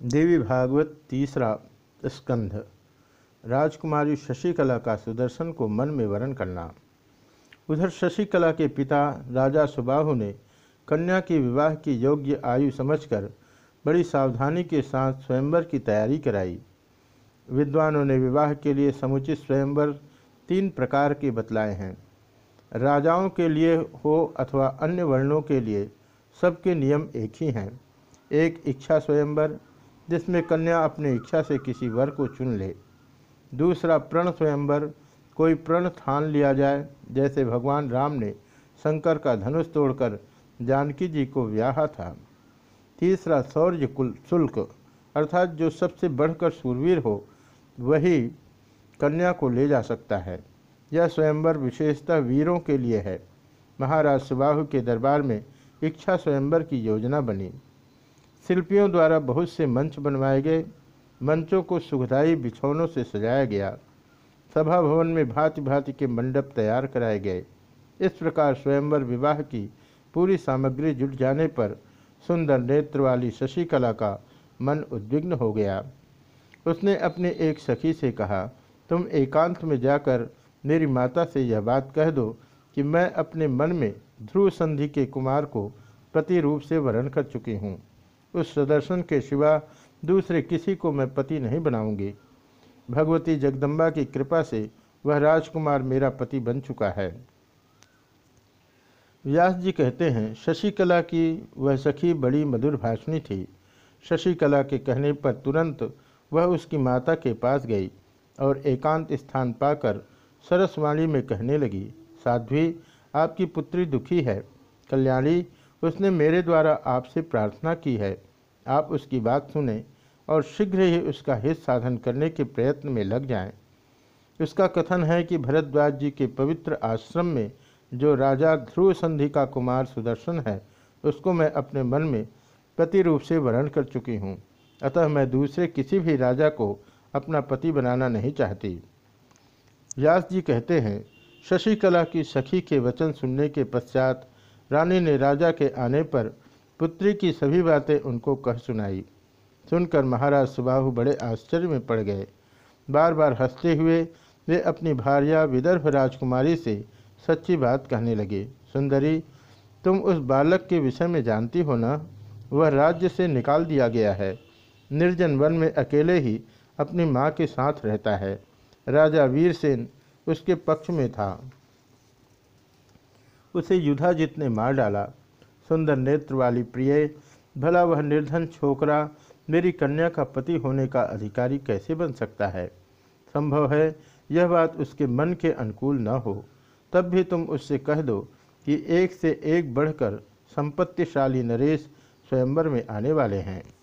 देवी भागवत तीसरा स्कंध। राजकुमारी शशिकला का सुदर्शन को मन में वरण करना। उधर शशिकला के पिता राजा सुबाहु ने कन्या की विवाह की योग्य आयु समझकर बड़ी सावधानी के साथ स्वयंवर की तैयारी कराई। विद्वानों ने विवाह के लिए समुचित स्वयंवर तीन प्रकार के बतलाए हैं। राजाओं के लिए हो अथवा अन्य वर्णों के लिए सबके नियम एक ही हैं। एक इच्छा स्वयंवर जिसमें कन्या अपनी इच्छा से किसी वर को चुन ले। दूसरा, प्रण स्वयंवर, कोई प्रण ठान लिया जाए। जैसे भगवान राम ने शंकर का धनुष तोड़कर जानकी जी को व्याहा था। तीसरा, सौर्य कुल, शुल्क, अर्थात जो सबसे बढ़कर सूरवीर हो, वही कन्या को ले जा सकता है। यह स्वयंवर विशेषतः वीरों के लिए है। महाराज सुबाहु के दरबार में इच्छा स्वयंवर की योजना बनी। शिल्पियों द्वारा बहुत से मंच बनवाए गए। मंचों को सुखदाई बिछौनों से सजाया गया। सभा भवन में भांति भांति के मंडप तैयार कराए गए। इस प्रकार स्वयंवर विवाह की पूरी सामग्री जुट जाने पर सुंदर नेत्र वाली शशिकला का मन उद्विग्न हो गया। उसने अपने एक सखी से कहा, तुम एकांत में जाकर मेरी माता से यह बात कह दो कि मैं अपने मन में ध्रुव संधि के कुमार को पति रूप से वर्ण कर चुकी हूँ। उस सुदर्शन के सिवा दूसरे किसी को मैं पति नहीं बनाऊँगी। भगवती जगदम्बा की कृपा से वह राजकुमार मेरा पति बन चुका है। व्यास जी कहते हैं, शशिकला की वह सखी बड़ी मधुर भाषणी थी। शशिकला के कहने पर तुरंत वह उसकी माता के पास गई और एकांत स्थान पाकर सरसवाणी में कहने लगी, साध्वी, आपकी पुत्री दुखी है, कल्याणी उसने मेरे द्वारा आपसे प्रार्थना की है। आप उसकी बात सुने और शीघ्र ही उसका हित साधन करने के प्रयत्न में लग जाएँ। उसका कथन है कि भरद्वाज जी के पवित्र आश्रम में जो राजा ध्रुव संधि का कुमार सुदर्शन है, उसको मैं अपने मन में पति रूप से वर्ण कर चुकी हूँ। अतः मैं दूसरे किसी भी राजा को अपना पति बनाना नहीं चाहती। व्यास जी कहते हैं, शशिकला की सखी के वचन सुनने के पश्चात रानी ने राजा के आने पर पुत्री की सभी बातें उनको कह सुनाई। सुनकर महाराज सुबाहु बड़े आश्चर्य में पड़ गए। बार बार हँसते हुए वे अपनी भार्या विदर्भ राजकुमारी से सच्ची बात कहने लगे। सुंदरी, तुम उस बालक के विषय में जानती हो ना? वह राज्य से निकाल दिया गया है। निर्जन वन में अकेले ही अपनी माँ के साथ रहता है। राजा वीरसेन उसके पक्ष में था। उसे युधाजित ने मार डाला। सुंदर नेत्र वाली प्रिय, भला वह निर्धन छोकरा मेरी कन्या का पति होने का अधिकारी कैसे बन सकता है? संभव है यह बात उसके मन के अनुकूल न हो। तब भी तुम उससे कह दो कि एक से एक बढ़कर संपत्तिशाली नरेश स्वयंवर में आने वाले हैं।